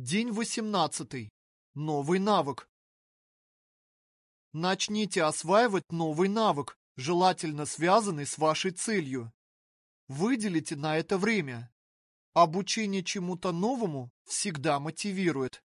День 18. Новый навык. Начните осваивать новый навык, желательно связанный с вашей целью. Выделите на это время. Обучение чему-то новому всегда мотивирует.